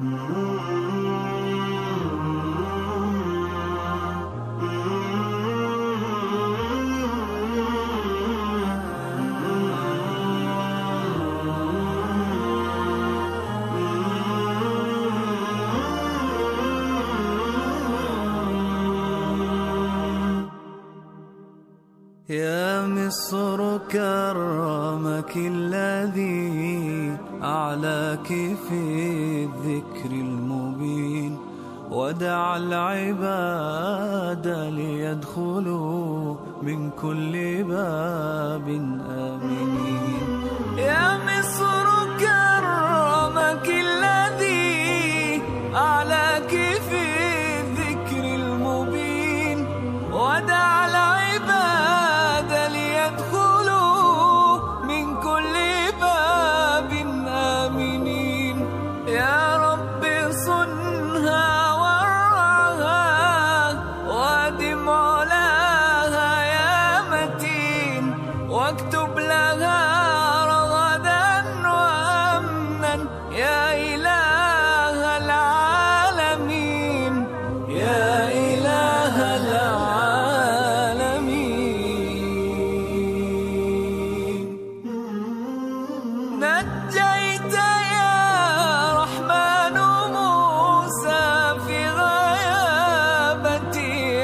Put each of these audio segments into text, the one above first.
Mm-hmm. يا مصر كرمك الذي أعلاك في الذكر المبين ودعا العباد ليدخلوا من كل باب آمنين. نجيت يا رحمن موسى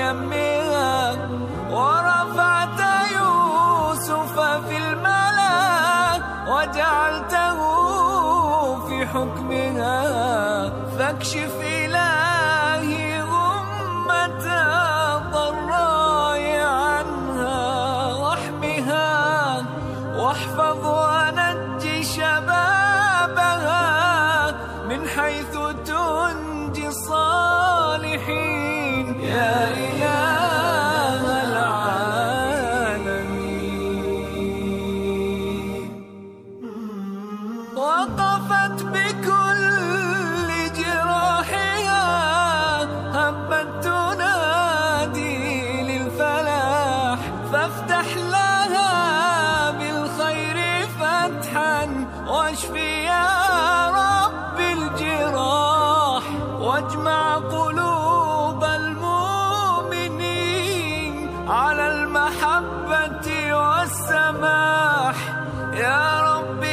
يمها ورفعت يوسف في الملا وجعلته في حكمها. فاكشف إلهي غمة الضراء عنها واحمها واحفظ فافتح لها بالخير فتحا واشفي يا رب الجراح واجمع قلوب المؤمنين على المحبة والسماح. يا رب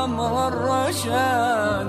أمر الرشاد